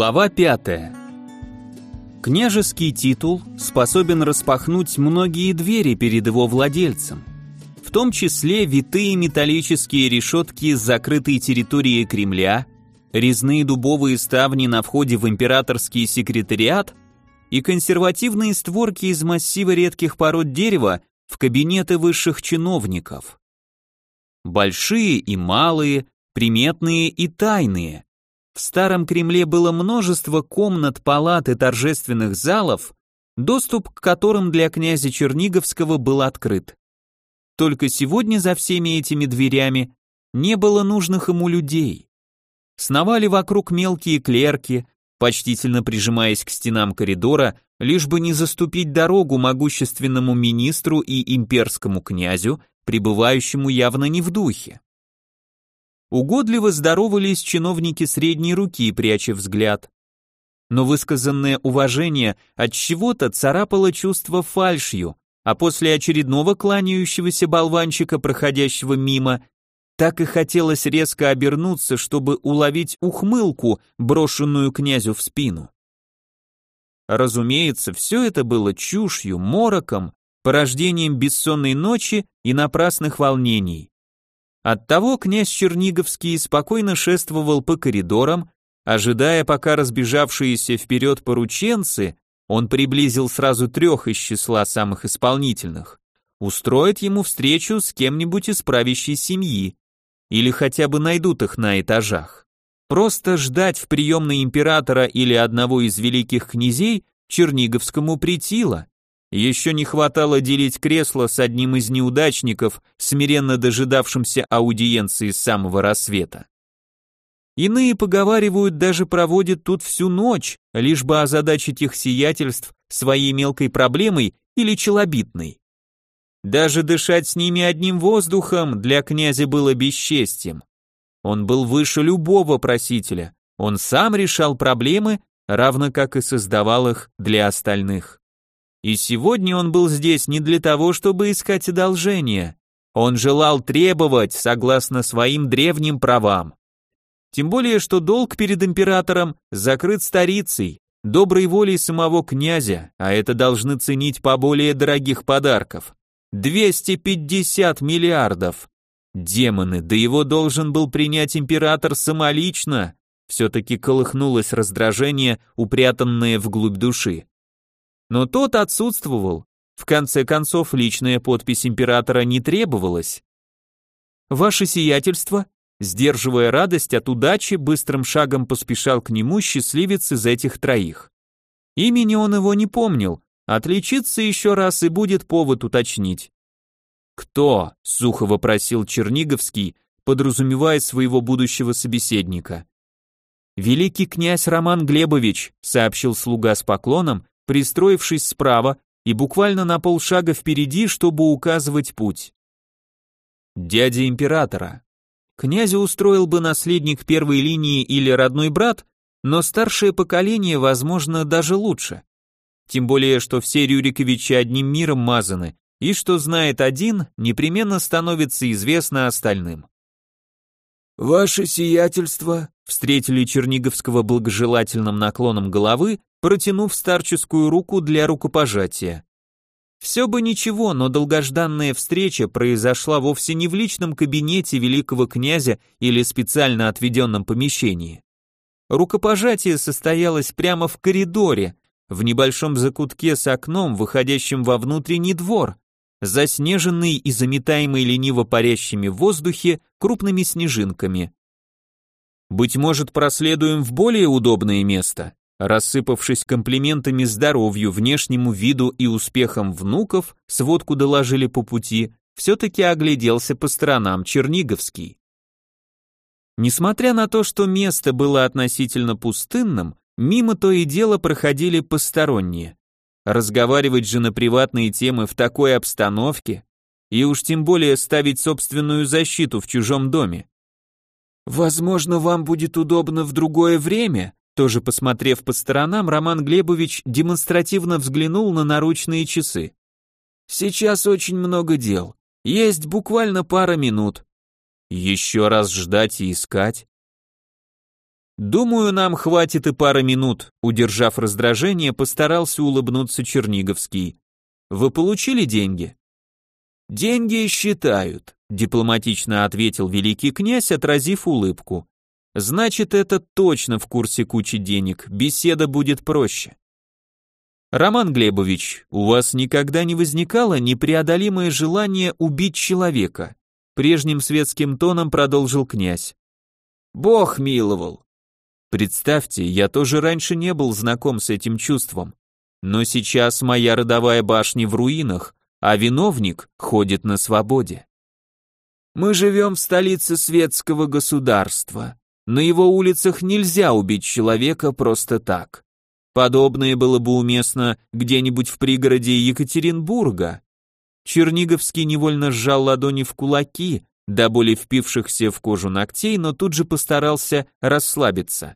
Глава 5. Княжеский титул способен распахнуть многие двери перед его владельцем, в том числе витые металлические решетки с закрытой территории Кремля, резные дубовые ставни на входе в императорский секретариат и консервативные створки из массива редких пород дерева в кабинеты высших чиновников. Большие и малые, приметные и тайные – в Старом Кремле было множество комнат, палат и торжественных залов, доступ к которым для князя Черниговского был открыт. Только сегодня за всеми этими дверями не было нужных ему людей. Сновали вокруг мелкие клерки, почтительно прижимаясь к стенам коридора, лишь бы не заступить дорогу могущественному министру и имперскому князю, пребывающему явно не в духе. Угодливо здоровались чиновники средней руки, пряча взгляд. Но высказанное уважение от чего-то царапало чувство фальшью, а после очередного кланяющегося болванчика, проходящего мимо, так и хотелось резко обернуться, чтобы уловить ухмылку, брошенную князю в спину. Разумеется, все это было чушью, мороком, порождением бессонной ночи и напрасных волнений. Оттого князь Черниговский спокойно шествовал по коридорам, ожидая, пока разбежавшиеся вперед порученцы, он приблизил сразу трех из числа самых исполнительных, устроят ему встречу с кем-нибудь из правящей семьи, или хотя бы найдут их на этажах. Просто ждать в приемной императора или одного из великих князей Черниговскому притило, еще не хватало делить кресло с одним из неудачников, смиренно дожидавшимся аудиенции с самого рассвета. Иные, поговаривают, даже проводят тут всю ночь, лишь бы озадачить их сиятельств своей мелкой проблемой или челобитной. Даже дышать с ними одним воздухом для князя было бесчестием. Он был выше любого просителя, он сам решал проблемы, равно как и создавал их для остальных. И сегодня он был здесь не для того, чтобы искать одолжение. Он желал требовать согласно своим древним правам. Тем более, что долг перед императором закрыт старицей, доброй волей самого князя, а это должны ценить по более дорогих подарков. 250 миллиардов. Демоны, да его должен был принять император самолично. Все-таки колыхнулось раздражение, упрятанное вглубь души но тот отсутствовал. В конце концов, личная подпись императора не требовалась. «Ваше сиятельство», сдерживая радость от удачи, быстрым шагом поспешал к нему счастливец из этих троих. Имени он его не помнил, отличится еще раз и будет повод уточнить. «Кто?» — сухо вопросил Черниговский, подразумевая своего будущего собеседника. «Великий князь Роман Глебович», — сообщил слуга с поклоном пристроившись справа и буквально на полшага впереди, чтобы указывать путь. Дядя императора. Князя устроил бы наследник первой линии или родной брат, но старшее поколение, возможно, даже лучше. Тем более, что все Рюриковичи одним миром мазаны, и что знает один, непременно становится известно остальным. «Ваше сиятельство», встретили Черниговского благожелательным наклоном головы протянув старческую руку для рукопожатия. Все бы ничего, но долгожданная встреча произошла вовсе не в личном кабинете великого князя или специально отведенном помещении. Рукопожатие состоялось прямо в коридоре, в небольшом закутке с окном, выходящим во внутренний двор, заснеженный и заметаемый лениво парящими в воздухе крупными снежинками. «Быть может, проследуем в более удобное место?» Рассыпавшись комплиментами здоровью, внешнему виду и успехам внуков, сводку доложили по пути, все-таки огляделся по сторонам Черниговский. Несмотря на то, что место было относительно пустынным, мимо то и дело проходили посторонние. Разговаривать же на приватные темы в такой обстановке, и уж тем более ставить собственную защиту в чужом доме. «Возможно, вам будет удобно в другое время», тоже посмотрев по сторонам, Роман Глебович демонстративно взглянул на наручные часы. «Сейчас очень много дел. Есть буквально пара минут. Еще раз ждать и искать?» Думаю, нам хватит и пары минут, удержав раздражение, постарался улыбнуться Черниговский. Вы получили деньги? Деньги считают, дипломатично ответил великий князь, отразив улыбку. Значит, это точно в курсе кучи денег, беседа будет проще. Роман Глебович, у вас никогда не возникало непреодолимое желание убить человека? Прежним светским тоном продолжил князь. Бог миловал. Представьте, я тоже раньше не был знаком с этим чувством. Но сейчас моя родовая башня в руинах, а виновник ходит на свободе. Мы живем в столице светского государства. На его улицах нельзя убить человека просто так. Подобное было бы уместно где-нибудь в пригороде Екатеринбурга. Черниговский невольно сжал ладони в кулаки, до боли впившихся в кожу ногтей, но тут же постарался расслабиться.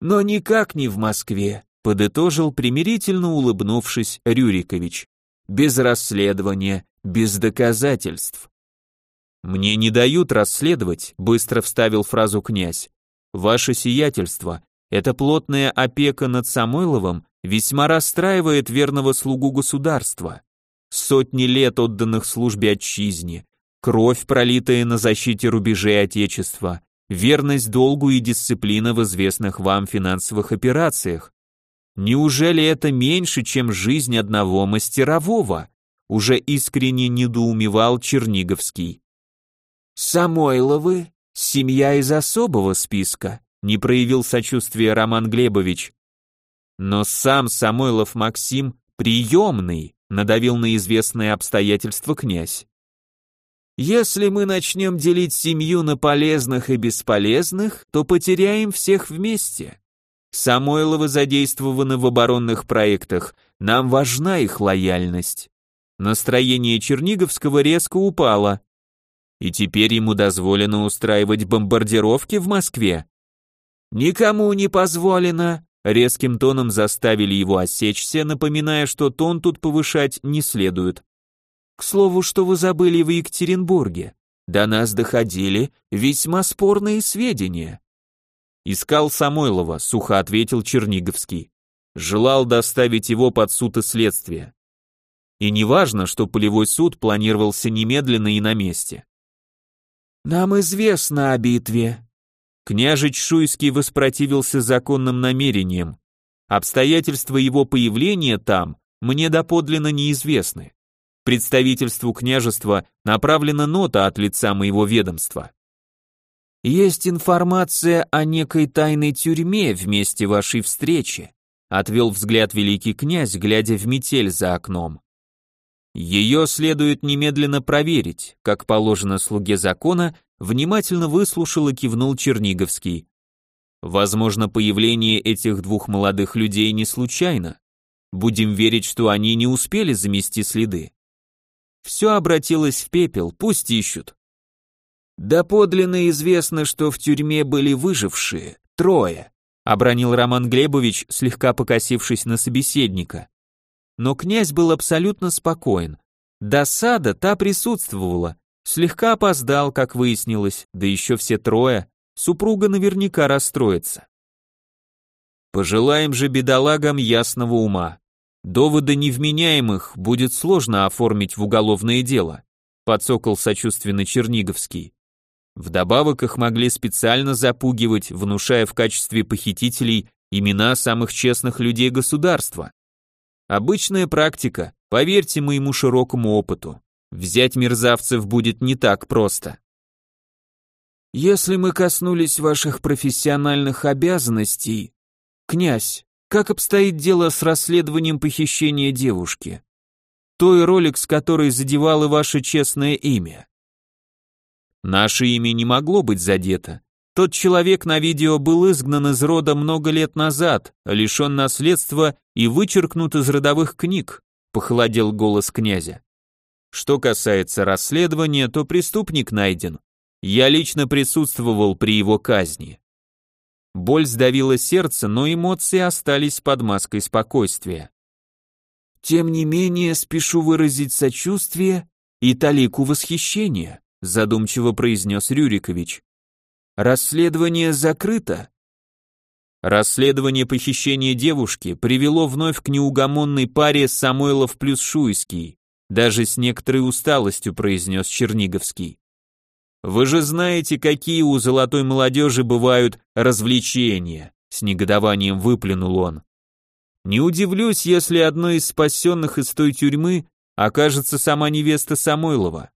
Но никак не в Москве, подытожил примирительно улыбнувшись Рюрикович. Без расследования, без доказательств. Мне не дают расследовать, быстро вставил фразу князь. Ваше сиятельство, эта плотная опека над Самойловым весьма расстраивает верного слугу государства. Сотни лет отданных службе отчизне, кровь, пролитая на защите рубежей Отечества, верность долгу и дисциплина в известных вам финансовых операциях. Неужели это меньше, чем жизнь одного мастерового? Уже искренне недоумевал Черниговский. Самойловы, семья из особого списка, не проявил сочувствия Роман Глебович. Но сам Самойлов Максим приемный, надавил на известное обстоятельство князь. Если мы начнем делить семью на полезных и бесполезных, то потеряем всех вместе. Самойловы задействованы в оборонных проектах, нам важна их лояльность. Настроение Черниговского резко упало. И теперь ему дозволено устраивать бомбардировки в Москве. «Никому не позволено», — резким тоном заставили его осечься, напоминая, что тон тут повышать не следует. «К слову, что вы забыли в Екатеринбурге. До нас доходили весьма спорные сведения». «Искал Самойлова», — сухо ответил Черниговский. «Желал доставить его под суд и следствие». И неважно, что полевой суд планировался немедленно и на месте. «Нам известно о битве», Княжич Шуйский воспротивился законным намерениям. Обстоятельства его появления там мне доподлинно неизвестны. Представительству княжества направлена нота от лица моего ведомства. Есть информация о некой тайной тюрьме в месте вашей встречи, отвел взгляд великий князь, глядя в метель за окном. Ее следует немедленно проверить, как положено слуге закона внимательно выслушал и кивнул Черниговский. Возможно, появление этих двух молодых людей не случайно. Будем верить, что они не успели замести следы. Все обратилось в пепел, пусть ищут. Да подлинно известно, что в тюрьме были выжившие, трое, обронил Роман Глебович, слегка покосившись на собеседника. Но князь был абсолютно спокоен. Досада та присутствовала, Слегка опоздал, как выяснилось, да еще все трое. Супруга наверняка расстроится. Пожелаем же бедолагам ясного ума. Доводы невменяемых будет сложно оформить в уголовное дело, подсокол сочувственно Черниговский. Вдобавок их могли специально запугивать, внушая в качестве похитителей имена самых честных людей государства. Обычная практика, поверьте моему широкому опыту. Взять мерзавцев будет не так просто. Если мы коснулись ваших профессиональных обязанностей, князь, как обстоит дело с расследованием похищения девушки? Той ролик, с которой задевало ваше честное имя. Наше имя не могло быть задето. Тот человек на видео был изгнан из рода много лет назад, лишен наследства и вычеркнут из родовых книг, похолодел голос князя. Что касается расследования, то преступник найден. Я лично присутствовал при его казни. Боль сдавила сердце, но эмоции остались под маской спокойствия. Тем не менее, спешу выразить сочувствие и талику восхищения, задумчиво произнес Рюрикович. Расследование закрыто, Расследование похищения девушки привело вновь к неугомонной паре Самойлов плюс Шуйский, даже с некоторой усталостью произнес Черниговский. Вы же знаете, какие у золотой молодежи бывают развлечения, с негодованием выплюнул он. Не удивлюсь, если одной из спасенных из той тюрьмы окажется сама невеста Самойлова.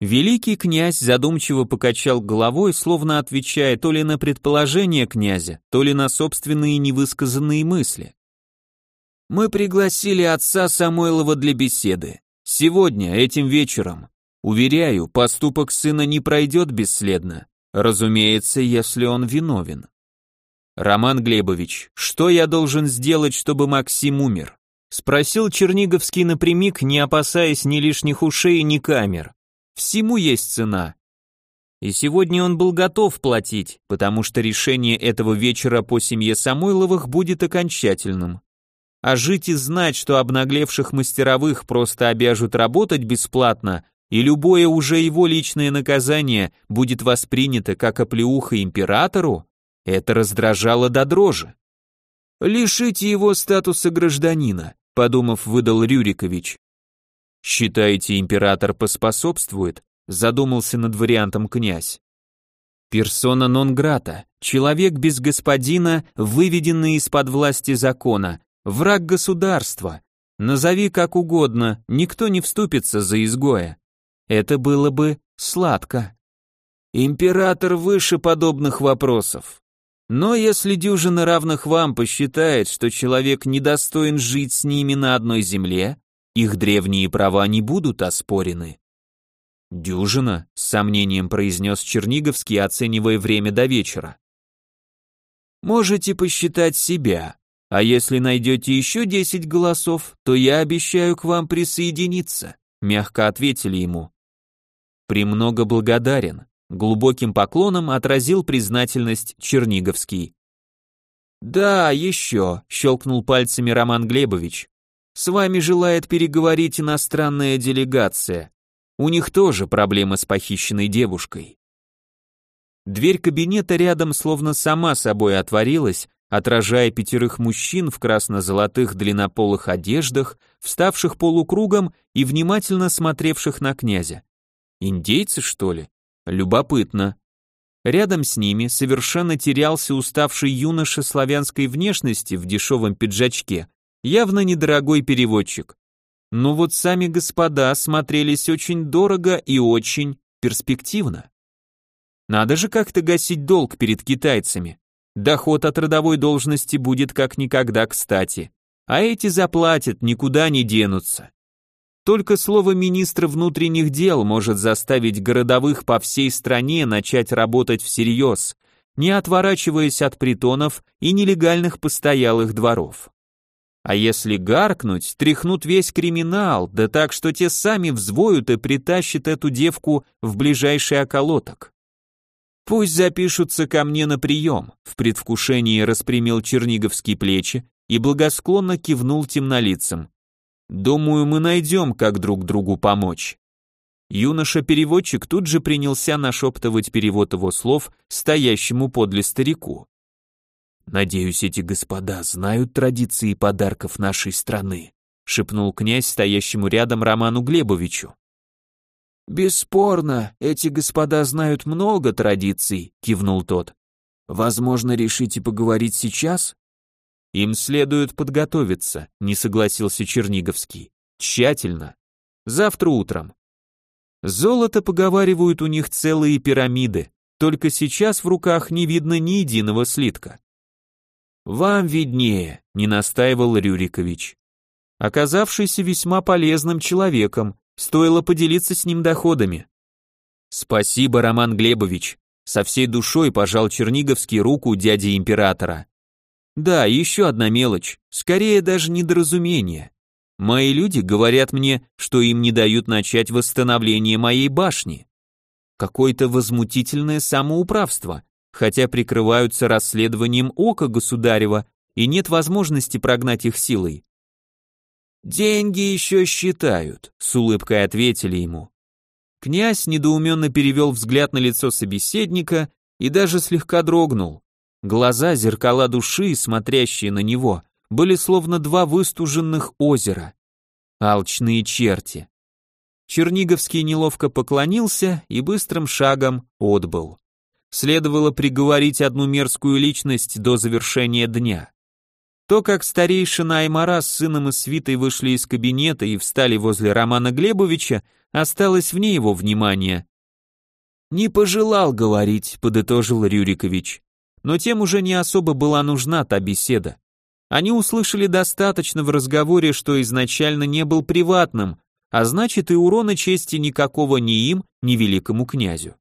Великий князь задумчиво покачал головой, словно отвечая то ли на предположение князя, то ли на собственные невысказанные мысли. Мы пригласили отца Самойлова для беседы. Сегодня, этим вечером. Уверяю, поступок сына не пройдет бесследно. Разумеется, если он виновен. Роман Глебович, что я должен сделать, чтобы Максим умер? Спросил Черниговский напрямик, не опасаясь ни лишних ушей, ни камер. Всему есть цена. И сегодня он был готов платить, потому что решение этого вечера по семье Самойловых будет окончательным. А жить и знать, что обнаглевших мастеровых просто обяжут работать бесплатно, и любое уже его личное наказание будет воспринято как оплеуха императору, это раздражало до дрожи. «Лишите его статуса гражданина», — подумав, выдал Рюрикович. «Считаете, император поспособствует?» задумался над вариантом князь. Персона нон грата, человек без господина, выведенный из-под власти закона, враг государства. Назови как угодно, никто не вступится за изгоя. Это было бы сладко. Император выше подобных вопросов. Но если дюжина равных вам посчитает, что человек недостоин жить с ними на одной земле, их древние права не будут оспорены. Дюжина, с сомнением произнес Черниговский, оценивая время до вечера. Можете посчитать себя, а если найдете еще десять голосов, то я обещаю к вам присоединиться, мягко ответили ему. Премного благодарен, глубоким поклоном отразил признательность Черниговский. Да, еще, щелкнул пальцами Роман Глебович. С вами желает переговорить иностранная делегация. У них тоже проблемы с похищенной девушкой. Дверь кабинета рядом словно сама собой отворилась, отражая пятерых мужчин в красно-золотых длиннополых одеждах, вставших полукругом и внимательно смотревших на князя. Индейцы, что ли? Любопытно. Рядом с ними совершенно терялся уставший юноша славянской внешности в дешевом пиджачке, явно недорогой переводчик. Но вот сами господа смотрелись очень дорого и очень перспективно. Надо же как-то гасить долг перед китайцами. Доход от родовой должности будет как никогда кстати. А эти заплатят, никуда не денутся. Только слово министра внутренних дел может заставить городовых по всей стране начать работать всерьез, не отворачиваясь от притонов и нелегальных постоялых дворов. А если гаркнуть, тряхнут весь криминал, да так, что те сами взвоют и притащат эту девку в ближайший околоток. Пусть запишутся ко мне на прием, в предвкушении распрямил черниговские плечи и благосклонно кивнул темнолицам. Думаю, мы найдем, как друг другу помочь. Юноша-переводчик тут же принялся нашептывать перевод его слов стоящему подле старику. Надеюсь, эти господа знают традиции подарков нашей страны, шепнул князь стоящему рядом Роману Глебовичу. Бесспорно, эти господа знают много традиций, кивнул тот. Возможно, решите поговорить сейчас? Им следует подготовиться, не согласился Черниговский. Тщательно. Завтра утром. Золото, поговаривают, у них целые пирамиды, только сейчас в руках не видно ни единого слитка. «Вам виднее», — не настаивал Рюрикович. Оказавшийся весьма полезным человеком, стоило поделиться с ним доходами. «Спасибо, Роман Глебович», — со всей душой пожал Черниговский руку дяди императора. «Да, еще одна мелочь, скорее даже недоразумение. Мои люди говорят мне, что им не дают начать восстановление моей башни. Какое-то возмутительное самоуправство, хотя прикрываются расследованием ока государева и нет возможности прогнать их силой. «Деньги еще считают», — с улыбкой ответили ему. Князь недоуменно перевел взгляд на лицо собеседника и даже слегка дрогнул. Глаза, зеркала души, смотрящие на него, были словно два выстуженных озера. Алчные черти. Черниговский неловко поклонился и быстрым шагом отбыл. Следовало приговорить одну мерзкую личность до завершения дня. То, как старейшина Аймара с сыном и свитой вышли из кабинета и встали возле Романа Глебовича, осталось вне его внимания. «Не пожелал говорить», — подытожил Рюрикович. Но тем уже не особо была нужна та беседа. Они услышали достаточно в разговоре, что изначально не был приватным, а значит и урона чести никакого ни им, ни великому князю.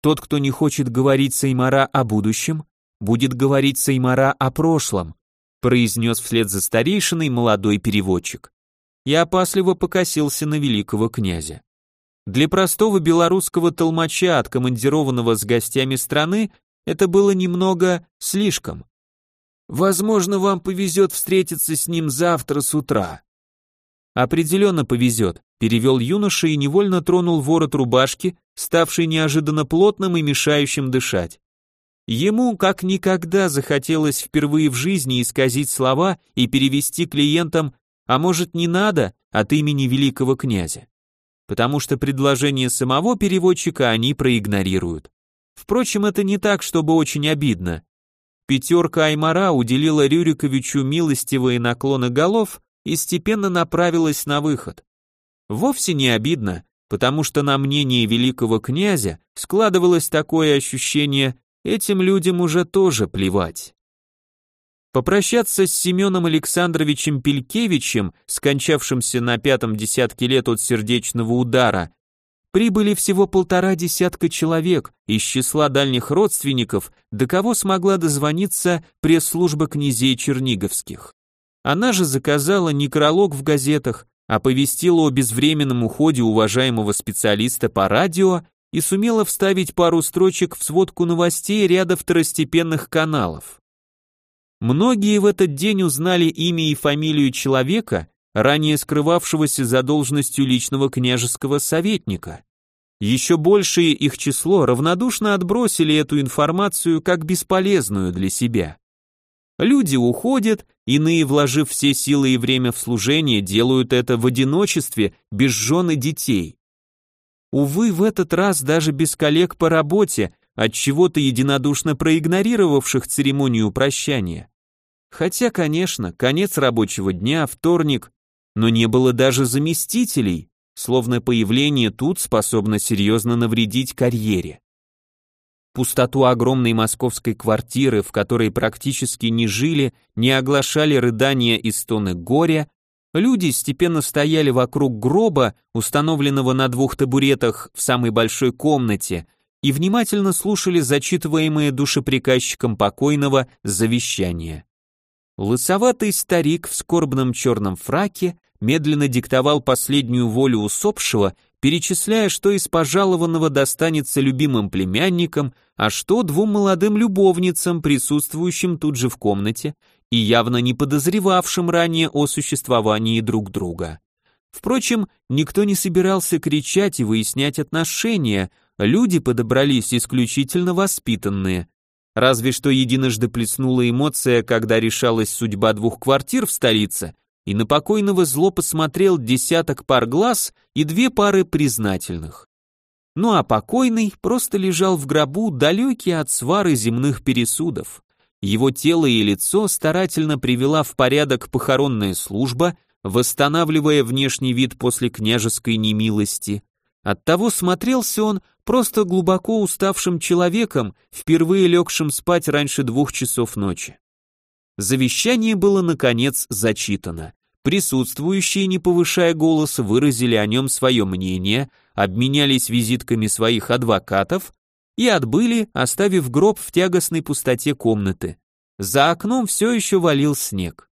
Тот, кто не хочет говорить Сеймара о будущем, будет говорить Сеймара о прошлом, произнес вслед за старейшиной молодой переводчик. Я опасливо покосился на великого князя. Для простого белорусского толмача, откомандированного с гостями страны, это было немного слишком. Возможно, вам повезет встретиться с ним завтра с утра. Определенно повезет, перевел юноша и невольно тронул ворот рубашки, ставший неожиданно плотным и мешающим дышать. Ему как никогда захотелось впервые в жизни исказить слова и перевести клиентам «а может не надо» от имени великого князя. Потому что предложение самого переводчика они проигнорируют. Впрочем, это не так, чтобы очень обидно. Пятерка Аймара уделила Рюриковичу милостивые наклоны голов и степенно направилась на выход. Вовсе не обидно, потому что на мнение великого князя складывалось такое ощущение, этим людям уже тоже плевать. Попрощаться с Семеном Александровичем Пелькевичем, скончавшимся на пятом десятке лет от сердечного удара, прибыли всего полтора десятка человек из числа дальних родственников, до кого смогла дозвониться пресс-служба князей Черниговских. Она же заказала некролог в газетах, оповестила о безвременном уходе уважаемого специалиста по радио и сумела вставить пару строчек в сводку новостей ряда второстепенных каналов. Многие в этот день узнали имя и фамилию человека, ранее скрывавшегося за должностью личного княжеского советника. Еще большее их число равнодушно отбросили эту информацию как бесполезную для себя. Люди уходят, иные, вложив все силы и время в служение, делают это в одиночестве, без жен и детей. Увы, в этот раз даже без коллег по работе, от чего-то единодушно проигнорировавших церемонию прощания. Хотя, конечно, конец рабочего дня, вторник, но не было даже заместителей, словно появление тут способно серьезно навредить карьере. Пустоту огромной московской квартиры, в которой практически не жили, не оглашали рыдания и стоны горя, Люди степенно стояли вокруг гроба, установленного на двух табуретах в самой большой комнате, и внимательно слушали зачитываемые душеприказчиком покойного завещание. Лысоватый старик в скорбном черном фраке медленно диктовал последнюю волю усопшего, перечисляя, что из пожалованного достанется любимым племянникам, а что двум молодым любовницам, присутствующим тут же в комнате, и явно не подозревавшим ранее о существовании друг друга. Впрочем, никто не собирался кричать и выяснять отношения, люди подобрались исключительно воспитанные. Разве что единожды плеснула эмоция, когда решалась судьба двух квартир в столице, и на покойного зло посмотрел десяток пар глаз и две пары признательных. Ну а покойный просто лежал в гробу, далекий от свары земных пересудов. Его тело и лицо старательно привела в порядок похоронная служба, восстанавливая внешний вид после княжеской немилости. Оттого смотрелся он просто глубоко уставшим человеком, впервые легшим спать раньше двух часов ночи. Завещание было, наконец, зачитано. Присутствующие, не повышая голос, выразили о нем свое мнение, обменялись визитками своих адвокатов и отбыли, оставив гроб в тягостной пустоте комнаты. За окном все еще валил снег.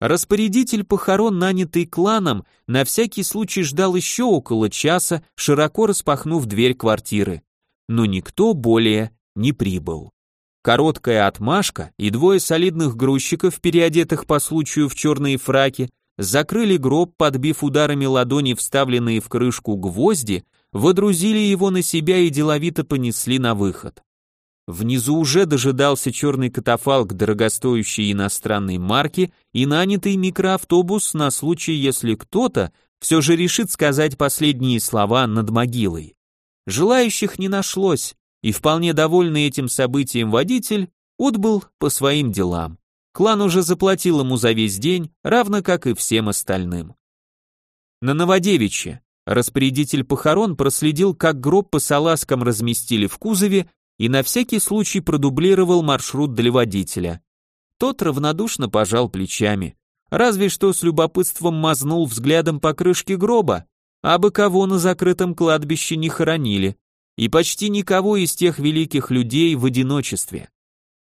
Распорядитель похорон, нанятый кланом, на всякий случай ждал еще около часа, широко распахнув дверь квартиры. Но никто более не прибыл. Короткая отмашка и двое солидных грузчиков, переодетых по случаю в черные фраки, закрыли гроб, подбив ударами ладони вставленные в крышку гвозди, водрузили его на себя и деловито понесли на выход. Внизу уже дожидался черный катафалк дорогостоящей иностранной марки и нанятый микроавтобус на случай, если кто-то все же решит сказать последние слова над могилой. Желающих не нашлось, и вполне довольный этим событием водитель отбыл по своим делам. Клан уже заплатил ему за весь день, равно как и всем остальным. На Новодевичье распорядитель похорон проследил, как гроб по салазкам разместили в кузове и на всякий случай продублировал маршрут для водителя. Тот равнодушно пожал плечами, разве что с любопытством мазнул взглядом по крышке гроба, а бы кого на закрытом кладбище не хоронили, и почти никого из тех великих людей в одиночестве.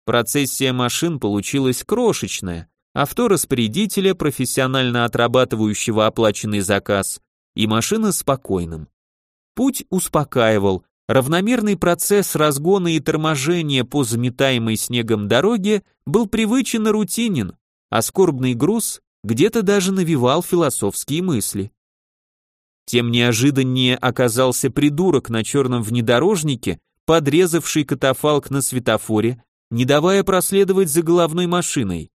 Процессия машин получилась крошечная, авто распорядителя, профессионально отрабатывающего оплаченный заказ, и машина спокойным. Путь успокаивал, Равномерный процесс разгона и торможения по заметаемой снегом дороге был привычен и рутинен, а скорбный груз где-то даже навевал философские мысли. Тем неожиданнее оказался придурок на черном внедорожнике, подрезавший катафалк на светофоре, не давая проследовать за головной машиной.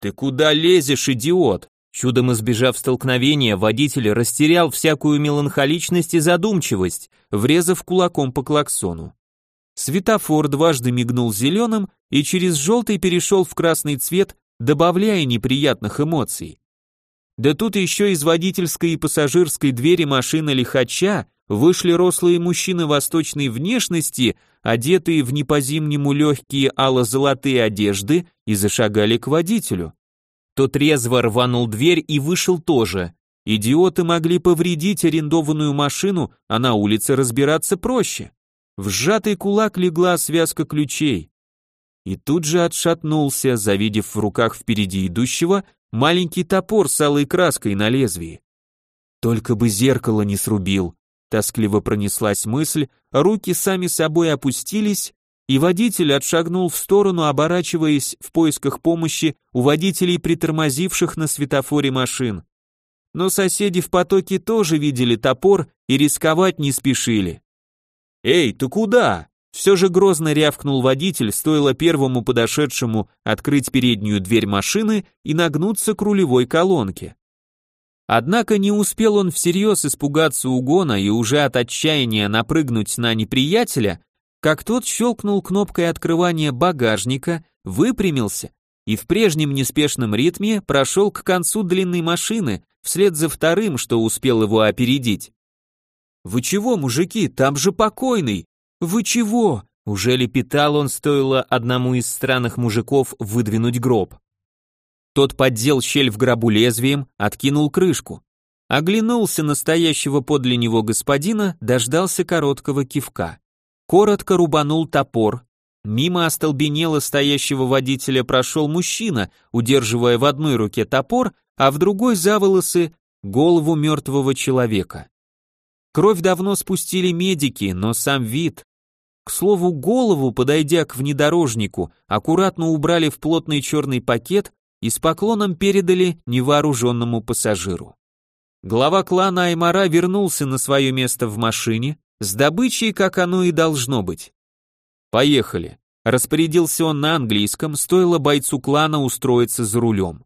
«Ты куда лезешь, идиот?» Чудом избежав столкновения, водитель растерял всякую меланхоличность и задумчивость, врезав кулаком по клаксону. Светофор дважды мигнул зеленым и через желтый перешел в красный цвет, добавляя неприятных эмоций. Да тут еще из водительской и пассажирской двери машины лихача вышли рослые мужчины восточной внешности, одетые в не по-зимнему легкие ало-золотые одежды, и зашагали к водителю. Тот резво рванул дверь и вышел тоже. Идиоты могли повредить арендованную машину, а на улице разбираться проще. В сжатый кулак легла связка ключей. И тут же отшатнулся, завидев в руках впереди идущего маленький топор с алой краской на лезвии. Только бы зеркало не срубил. Тоскливо пронеслась мысль, руки сами собой опустились, и водитель отшагнул в сторону, оборачиваясь в поисках помощи у водителей, притормозивших на светофоре машин. Но соседи в потоке тоже видели топор и рисковать не спешили. «Эй, ты куда?» Все же грозно рявкнул водитель, стоило первому подошедшему открыть переднюю дверь машины и нагнуться к рулевой колонке. Однако не успел он всерьез испугаться угона и уже от отчаяния напрыгнуть на неприятеля, как тот щелкнул кнопкой открывания багажника, выпрямился и в прежнем неспешном ритме прошел к концу длинной машины, вслед за вторым, что успел его опередить. «Вы чего, мужики, там же покойный! Вы чего?» Уже лепетал он, стоило одному из странных мужиков выдвинуть гроб. Тот поддел щель в гробу лезвием, откинул крышку. Оглянулся настоящего подле него господина, дождался короткого кивка. Коротко рубанул топор. Мимо остолбенело стоящего водителя прошел мужчина, удерживая в одной руке топор, а в другой за волосы голову мертвого человека. Кровь давно спустили медики, но сам вид... К слову, голову, подойдя к внедорожнику, аккуратно убрали в плотный черный пакет и с поклоном передали невооруженному пассажиру. Глава клана Аймара вернулся на свое место в машине, с добычей, как оно и должно быть. Поехали. Распорядился он на английском, стоило бойцу клана устроиться за рулем.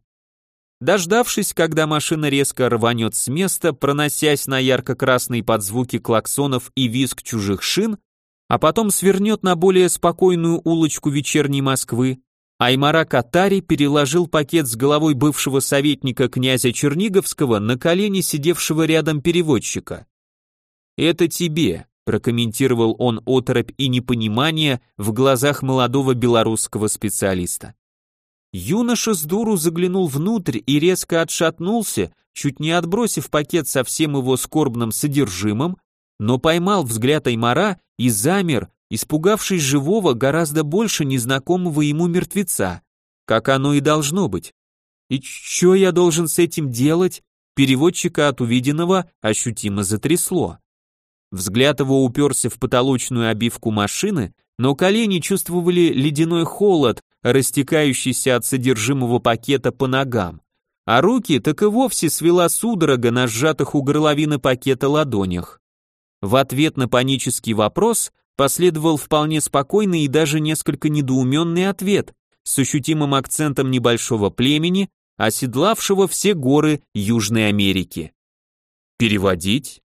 Дождавшись, когда машина резко рванет с места, проносясь на ярко-красной под звуки клаксонов и визг чужих шин, а потом свернет на более спокойную улочку вечерней Москвы, Аймара Катари переложил пакет с головой бывшего советника князя Черниговского на колени сидевшего рядом переводчика. «Это тебе», – прокомментировал он оторопь и непонимание в глазах молодого белорусского специалиста. Юноша с дуру заглянул внутрь и резко отшатнулся, чуть не отбросив пакет со всем его скорбным содержимым, но поймал взгляд Аймара и замер, испугавшись живого гораздо больше незнакомого ему мертвеца, как оно и должно быть. И что я должен с этим делать? Переводчика от увиденного ощутимо затрясло. Взгляд его уперся в потолочную обивку машины, но колени чувствовали ледяной холод, растекающийся от содержимого пакета по ногам, а руки так и вовсе свела судорога на сжатых у горловины пакета ладонях. В ответ на панический вопрос последовал вполне спокойный и даже несколько недоуменный ответ с ощутимым акцентом небольшого племени, оседлавшего все горы Южной Америки. «Переводить?»